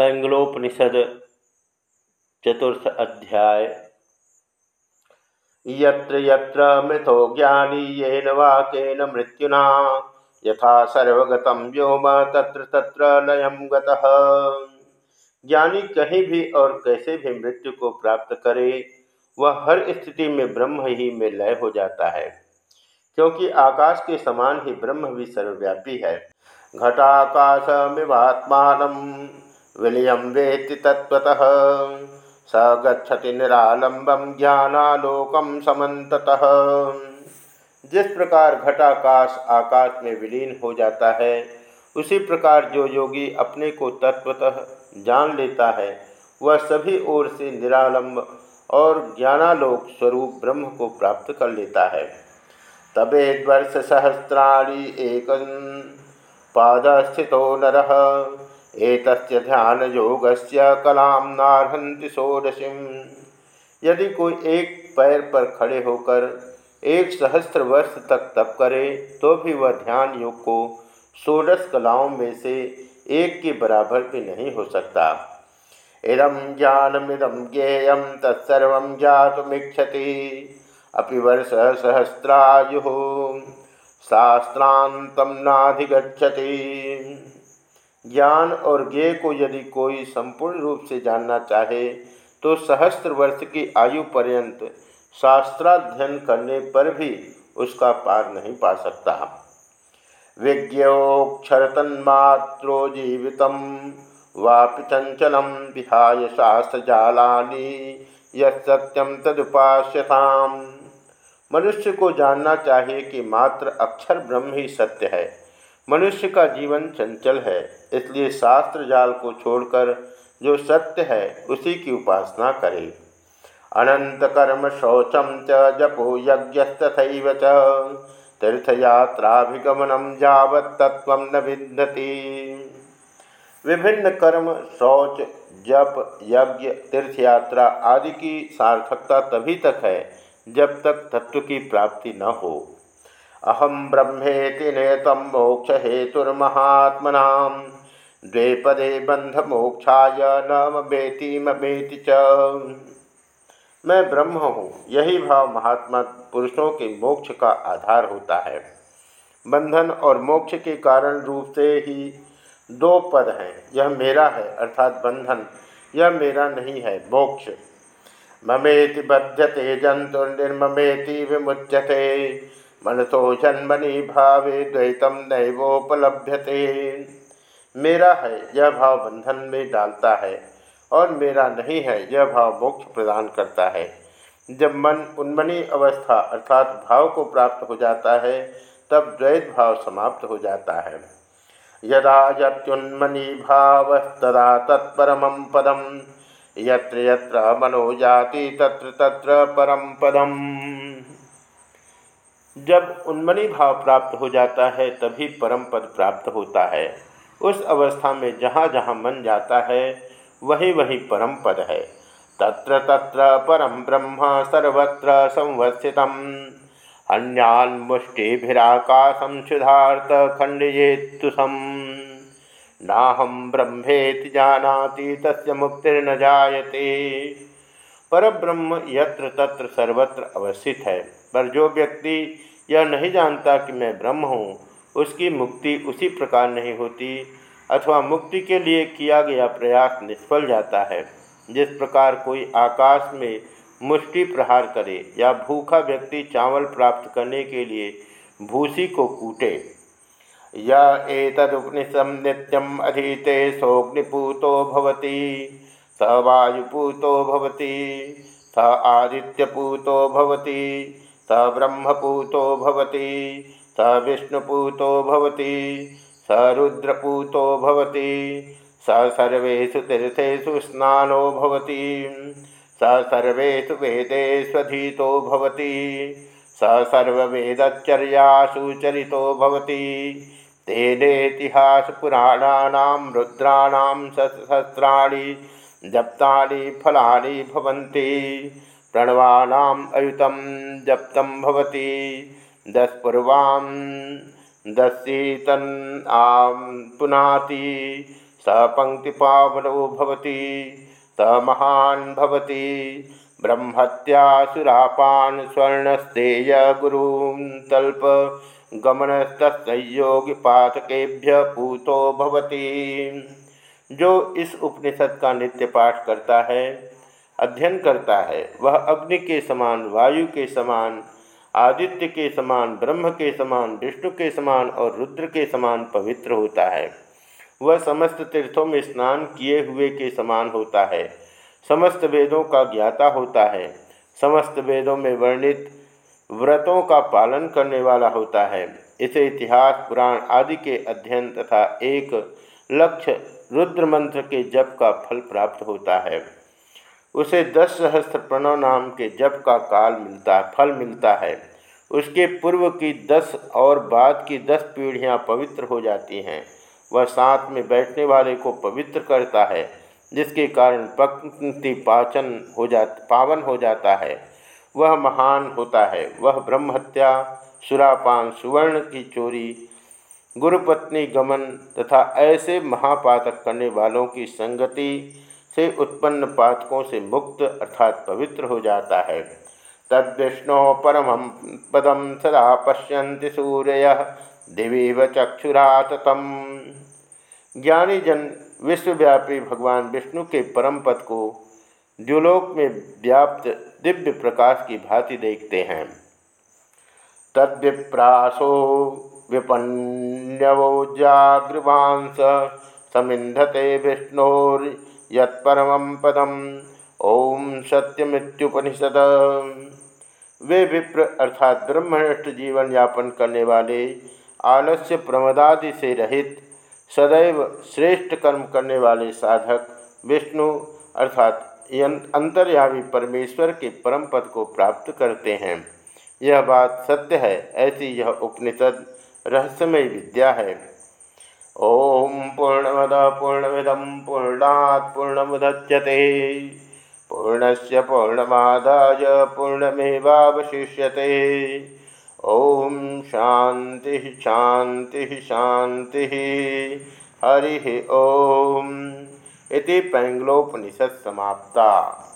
सैंगलोपनिषद चतुर्थ अध्याय। यत्र यत्र मृतो ज्ञानी, येन वाक्येन मृत्युना, यथा सर्वगतम व्योम, तत्र तत्र लयम गतः। ज्ञानी कहीं भी और कैसे भी मृत्यु को प्राप्त करे, वह हर स्थिति में ब्रह्म ही में लय हो जाता है, क्योंकि आकाश के समान ही ब्रह्म भी सर्वव्यापी है। घटाकाशमिवात्मान विलियम वेति तत्वतः स गच्छति निरालंबम ज्ञानालोकम समन्ततः। जिस प्रकार घटाकाश आकाश में विलीन हो जाता है, उसी प्रकार जो योगी अपने को तत्वतः जान लेता है, वह सभी ओर से निरालंब और ज्ञानालोक स्वरूप ब्रह्म को प्राप्त कर लेता है। तबेद वर्ष सहस्राणी एक पादस्थितो नर। एक ध्यान योग से कलाम नारहंति षोडशीम यदि कोई एक पैर पर खड़े होकर एक सहस्त्र वर्ष तक तप करे तो भी वह ध्यान योग को षोडश कलाओं में से एक के बराबर भी नहीं हो सकता। इदम ज्ञानमिदम ज्ञेय तत्सर्व ज्ञातमीक्षति अभी वर्ष सहस्रायु। शास्त्रांतम नाधिगछति ज्ञान और ज्ञेय को यदि कोई संपूर्ण रूप से जानना चाहे तो सहस्त्र वर्ष की आयु पर्यंत शास्त्राध्ययन करने पर भी उसका पार नहीं पा सकता। विज्ञोक्षर तन्मात्रो जीवित वापि चंचलम विहाय शास्त्र जालानी यत्यम तदुपास्यताम। मनुष्य को जानना चाहिए कि मात्र अक्षर ब्रह्म ही सत्य है। मनुष्य का जीवन चंचल है, इसलिए शास्त्र जाल को छोड़कर जो सत्य है, उसी की उपासना करे। अनंत कर्म शौचम च जपो यज्ञस्तथैव च। तीर्थयात्राभिगमनम जावत तत्व न विद्धति विभिन्न कर्म, शौच, जप, यज्ञ, तीर्थयात्रा आदि की सार्थकता तभी तक है, जब तक तत्व की प्राप्ति न हो। अहम ब्रह्मेति नेतम मोक्ष हेतुर्महात्मना द्वे पदे बंध मोक्षाय न बेति मेति च। मैं ब्रह्म हूँ, यही भाव महात्मा पुरुषों के मोक्ष का आधार होता है। बंधन और मोक्ष के कारण रूप से ही दो पद हैं। यह मेरा है, अर्थात बंधन, यह मेरा नहीं है, मोक्ष। ममेति बध्यते जंतुर्निर्ममेति विमुच्यते। मनसो जन्मनि भावे द्वैतम नैवोपलभ्यते। मेरा है, यह भाव बंधन में डालता है, और मेरा नहीं है, यह भाव मोक्ष प्रदान करता है। जब मन उन्मनी अवस्था अर्थात भाव को प्राप्त हो जाता है, तब द्वैत भाव समाप्त हो जाता है। यदा यत्युन्मनी भाव तदा तत्परम पदम, यत्र यत्र मनो जाति तत्र तत्र परम पदम। जब उन्मनी भाव प्राप्त हो जाता है, तभी परम पद प्राप्त होता है। उस अवस्था में जहाँ जहाँ मन जाता है, वही वही परम पद है। तत्र तत्र परम ब्रह्म सर्वत्र संवस्थित अन्यान मुष्टिभिराकाशम क्षुधार्थ खंडयेत्तुषम नाहम ब्रह्मेति जानाति, तस्य मुक्तिर्न जायते। पर ब्रह्म यत्र तत्र सर्वत्र अवस्थित है। पर जो व्यक्ति यह नहीं जानता कि मैं ब्रह्म हूँ, उसकी मुक्ति उसी प्रकार नहीं होती, अथवा मुक्ति के लिए किया गया प्रयास निष्फल जाता है। जिस प्रकार कोई आकाश में मुष्टि प्रहार करे या भूखा व्यक्ति चावल प्राप्त करने के लिए भूसी को कूटे, या एतदुपनिषम नित्यम अधीते सोग्निपूतो भवती, स वायुपूतो भवती, स आदित्यपूतो भवती स ब्रह्मपूतो भवति स विष्णुपूतो भवति, स रुद्रपूतो भवति, स सर्वेषु तीर्थेषु स्नानो भवति, स सर्वेषु वेदेष्वधीतो भवति, स सर्ववेदचर्यासु चरितो भवति तेनेतिहासपुराणानां रुद्राणां सहस्राणि जप्तानि, फलानि भवन्ति। प्रणवानाम अयुतम भवती। दसपूर्वाम दसीतन आम पुनाति। स पंक्तिपावनो भवति, स महान् भवति। ब्रह्मत्यासुरापान स्वर्णस्तेय गुरून् तल्प गमनस्तयोगिपातकेभ्य पूतो भवति। जो इस उपनिषद का नित्य पाठ करता है अध्ययन करता है। वह अग्नि के समान, वायु के समान, आदित्य के समान, ब्रह्म के समान, विष्णु के समान और रुद्र के समान पवित्र होता है। वह समस्त तीर्थों में स्नान किए हुए के समान होता है। समस्त वेदों का ज्ञाता होता है। समस्त वेदों में वर्णित व्रतों का पालन करने वाला होता है। इसे इतिहास, पुराण आदि के अध्ययन तथा एक लक्ष्य रुद्र मंत्र के जप का फल प्राप्त होता है। उसे दस सहस्त्र प्रणव नाम के जप का काल मिलता, फल मिलता है। उसके पूर्व की दस और बाद की दस पीढ़ियाँ पवित्र हो जाती हैं। वह साथ में बैठने वाले को पवित्र करता है, जिसके कारण पंक्ति पाचन हो जा पावन हो जाता है। वह महान होता है। वह ब्रह्म हत्या सुरापान, सुवर्ण की चोरी, गुरुपत्नी गमन तथा ऐसे महापातक करने वालों की संगति से उत्पन्न पातकों से मुक्त अर्थात पवित्र हो जाता है। तद्विष्णु परम पदम सदा पश्यन्ति सूर्य, दिवीव चक्षुरा तम ज्ञानी जन विश्वव्यापी भगवान विष्णु के परम पद को द्युलोक में व्याप्त दिव्य प्रकाश की भांति देखते हैं। तद्विप्रासो विपन्यवो जागृवांस समिंधते विष्णोर यत्परम पदम। ओम सत्यमृत्युपनिषद। वे विप्र अर्थात ब्रह्मनिष्ठ जीवन यापन करने वाले, आलस्य प्रमदादि से रहित, सदैव श्रेष्ठ कर्म करने वाले साधक, विष्णु अर्थात अंतर्यामी परमेश्वर के परम पद को प्राप्त करते हैं। यह बात सत्य है, ऐसी यह उपनिषद रहस्यमय विद्या है। ओम पूर्णमद पूर्णमिदम पूर्णात् पूर्णमुदच्यते। पूर्णस्य पूर्णमादाय पूर्णमेवावशिष्यते। ओम शांति शांति शांति। हरि ओम। इति पैंग्लोपनिषद समाप्ता।